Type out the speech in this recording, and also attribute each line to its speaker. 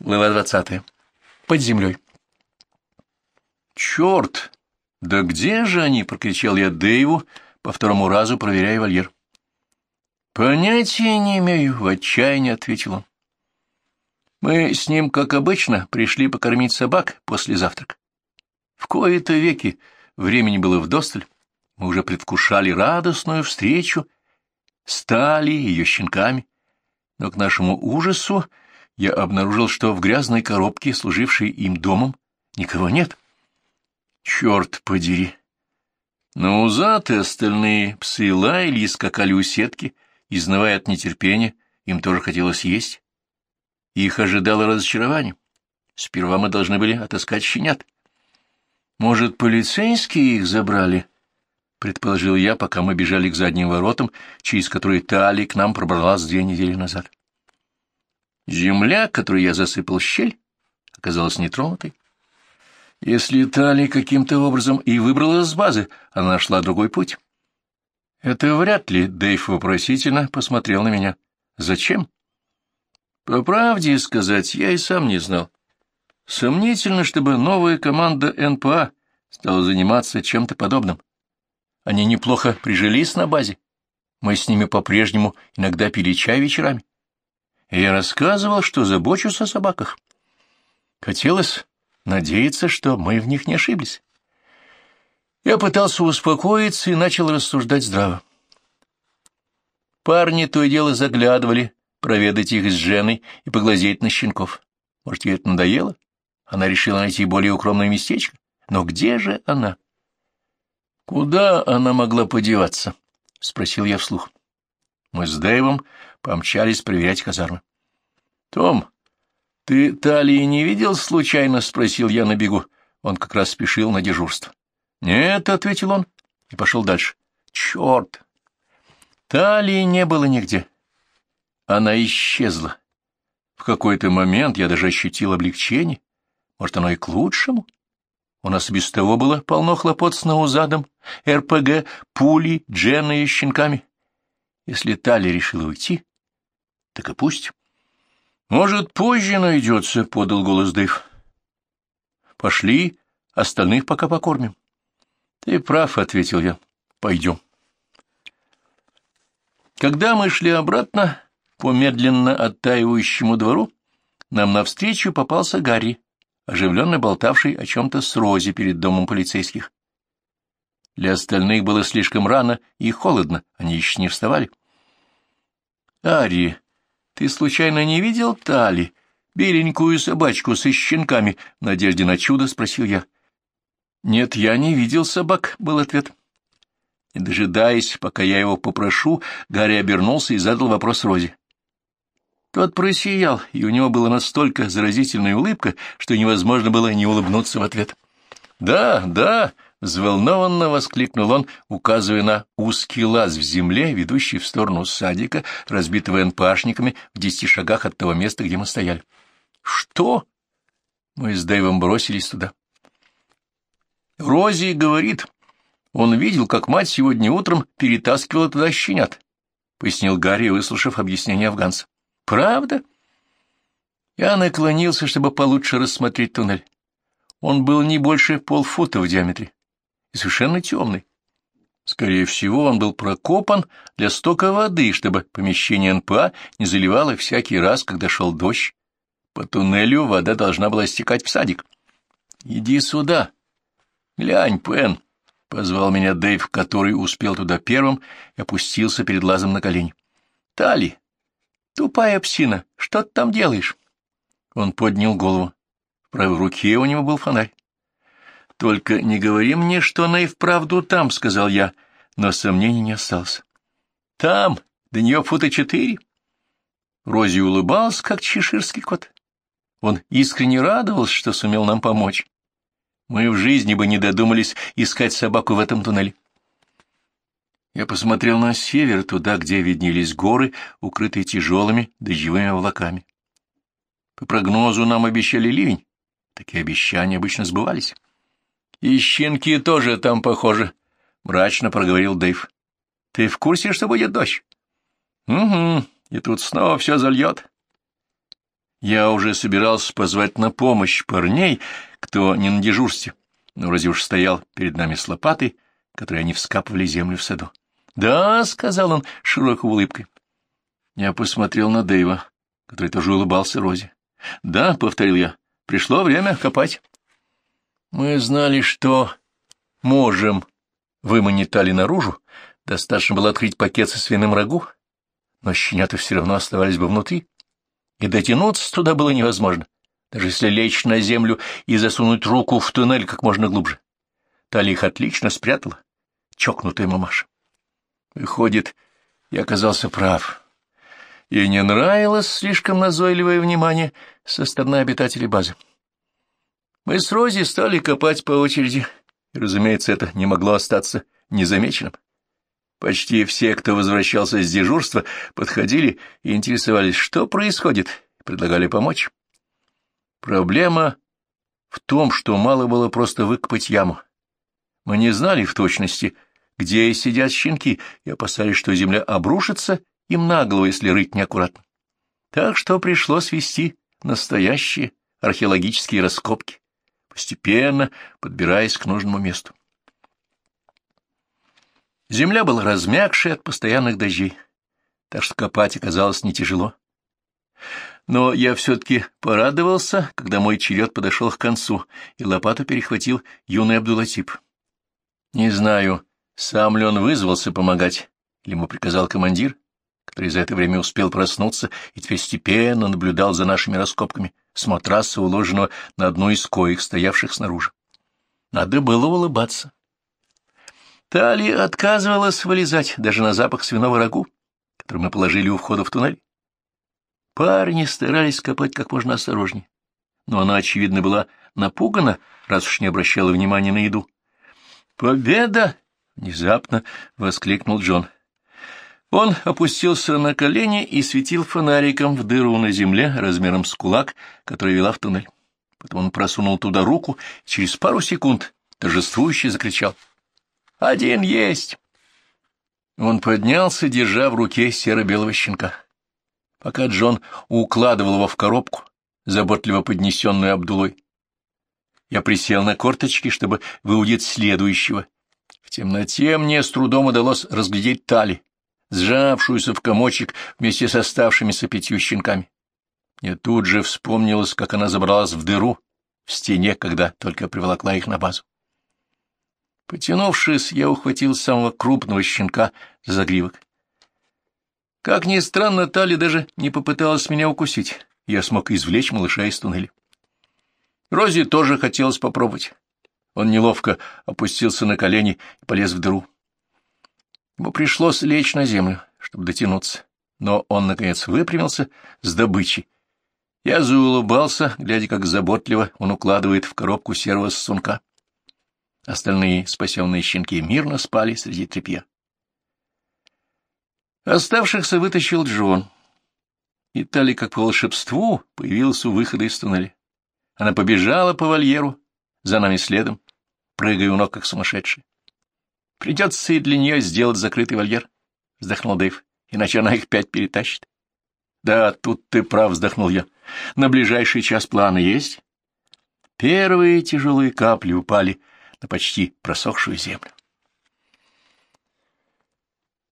Speaker 1: Глава двадцатая. Под землей. «Черт! Да где же они?» — прокричал я Дэйву, по второму разу проверяя вольер. «Понятия не имею», — в отчаянии ответил он. «Мы с ним, как обычно, пришли покормить собак после завтрака. В кои-то веки времени было вдосталь, мы уже предвкушали радостную встречу, стали ее щенками, но к нашему ужасу я обнаружил, что в грязной коробке, служившей им домом, никого нет. Черт подери! Но Узат и остальные псы лаяли и скакали у сетки, изнывая от нетерпения, им тоже хотелось есть. Их ожидало разочарование. Сперва мы должны были отыскать щенят. Может, полицейские их забрали? — предположил я, пока мы бежали к задним воротам, через которые Тали к нам пробралась две недели назад. Земля, которую я засыпал щель, оказалась нетронутой. Если Тали каким-то образом и выбралась с базы, она нашла другой путь. Это вряд ли, Дэйв вопросительно посмотрел на меня. Зачем? По правде сказать, я и сам не знал. Сомнительно, чтобы новая команда НПА стала заниматься чем-то подобным. Они неплохо прижились на базе. Мы с ними по-прежнему иногда пили чай вечерами я рассказывал, что забочусь о собаках. Хотелось надеяться, что мы в них не ошиблись. Я пытался успокоиться и начал рассуждать здраво. Парни то и дело заглядывали, проведать их с Женой и поглазеть на щенков. Может, ей это надоело? Она решила найти более укромное местечко. Но где же она? Куда она могла подеваться? — спросил я вслух. Мы с Дэйвом помчались проверять казармы. — Том, ты талии не видел случайно? — спросил я на бегу. Он как раз спешил на дежурство. — Нет, — ответил он и пошел дальше. — Черт! Талии не было нигде. Она исчезла. В какой-то момент я даже ощутил облегчение. Может, оно и к лучшему? У нас без того было полно хлопот с наузадом, РПГ, пули, дженной и щенками. Если Тали решила уйти, так и пусть. Может, позже найдется, — подал голос Дэйв. Пошли, остальных пока покормим. Ты прав, — ответил я. Пойдем. Когда мы шли обратно по медленно оттаивающему двору, нам навстречу попался Гарри, оживленно болтавший о чем-то с Рози перед домом полицейских. Для остальных было слишком рано и холодно, они еще не вставали. — Ари, ты случайно не видел Тали, беленькую собачку со щенками, в надежде на чудо? — спросил я. — Нет, я не видел собак, — был ответ. Не дожидаясь, пока я его попрошу, Гарри обернулся и задал вопрос Розе. Тот просиял, и у него была настолько заразительная улыбка, что невозможно было не улыбнуться в ответ. — Да, да, — взволнованно воскликнул он, указывая на узкий лаз в земле, ведущий в сторону садика, разбитого энпашниками в десяти шагах от того места, где мы стояли. — Что? Мы с Дэйвом бросились туда. Рози говорит, он видел, как мать сегодня утром перетаскивала туда щенят, — пояснил Гарри, выслушав объяснение афганца. — Правда? Я наклонился, чтобы получше рассмотреть туннель. Он был не больше полфута в диаметре и совершенно темный. Скорее всего, он был прокопан для стока воды, чтобы помещение НПА не заливало всякий раз, когда шел дождь. По туннелю вода должна была стекать в садик. — Иди сюда. — Глянь, Пен, — позвал меня Дэйв, который успел туда первым и опустился перед лазом на колени. — Тали, тупая псина, что ты там делаешь? Он поднял голову. В правой руке у него был фонарь. «Только не говори мне, что она и вправду там», — сказал я, но сомнений не осталось. «Там, до нее фута четыре». Рози улыбался, как чеширский кот. Он искренне радовался, что сумел нам помочь. Мы в жизни бы не додумались искать собаку в этом туннеле. Я посмотрел на север, туда, где виднелись горы, укрытые тяжелыми дождевыми облаками. По прогнозу нам обещали ливень. Такие обещания обычно сбывались. И щенки тоже там похожи, — мрачно проговорил Дэйв. — Ты в курсе, что будет дождь? — Угу, и тут снова все зальет. Я уже собирался позвать на помощь парней, кто не на дежурстве, но вроде уж стоял перед нами с лопатой, которой они вскапывали землю в саду. «Да», — сказал он широкой улыбкой. Я посмотрел на Дэйва, который тоже улыбался Розе. «Да», — повторил я, — «пришло время копать». Мы знали, что можем выманить Тали наружу, достаточно было открыть пакет со свиным рагу, но щенята все равно оставались бы внутри и дотянуться туда было невозможно, даже если лечь на землю и засунуть руку в туннель как можно глубже. Тали их отлично спрятала, чокнутая мамаша. Выходит, я оказался прав. Ей не нравилось слишком назойливое внимание со стороны обитателей базы. Мы с Рози стали копать по очереди, и, разумеется, это не могло остаться незамеченным. Почти все, кто возвращался с дежурства, подходили и интересовались, что происходит, предлагали помочь. Проблема в том, что мало было просто выкопать яму. Мы не знали в точности, где сидят щенки, и опасались, что земля обрушится им на голову, если рыть неаккуратно. Так что пришлось вести настоящие археологические раскопки, постепенно подбираясь к нужному месту. Земля была размягшая от постоянных дождей, так что копать оказалось не тяжело. Но я все-таки порадовался, когда мой черед подошел к концу, и лопату перехватил юный Абдулатип. Не знаю, сам ли он вызвался помогать, или ему приказал командир, который за это время успел проснуться и теперь степенно наблюдал за нашими раскопками с матраса, уложенного на одну из коек, стоявших снаружи. Надо было улыбаться. Тали отказывалась вылезать даже на запах свиного рагу, который мы положили у входа в туннель. Парни старались копать как можно осторожнее, но она, очевидно, была напугана, раз уж не обращала внимания на еду. «Победа!» — внезапно воскликнул Джон. Он опустился на колени и светил фонариком в дыру на земле размером с кулак, которая вела в туннель. Потом он просунул туда руку и через пару секунд торжествующе закричал — один есть. Он поднялся, держа в руке серо-белого щенка. Пока Джон укладывал его в коробку, заботливо поднесенную Абдулой, я присел на корточки, чтобы выудить следующего. В темноте мне с трудом удалось разглядеть Тали, сжавшуюся в комочек вместе с оставшимися пятью щенками. Мне тут же вспомнилось, как она забралась в дыру в стене, когда только приволокла их на базу. Потянувшись, я ухватил самого крупного щенка за загривок. Как ни странно, Тали даже не попыталась меня укусить. Я смог извлечь малыша из туннеля. Рози тоже хотелось попробовать. Он неловко опустился на колени и полез в дыру. Ему пришлось лечь на землю, чтобы дотянуться, но он, наконец, выпрямился с добычей. Я заулыбался, глядя, как заботливо он укладывает в коробку серого сунка. Остальные спасенные щенки мирно спали среди тряпья. Оставшихся вытащил Джон. И Тали, как по волшебству, появился у выхода из туннеля. Она побежала по вольеру, за нами следом, прыгая у ног, как сумасшедшая. «Придется и для нее сделать закрытый вольер», — вздохнул Дэйв, — «иначе она их пять перетащит». «Да, тут ты прав», — вздохнул я. «На ближайший час планы есть?» Первые тяжелые капли упали на почти просохшую землю.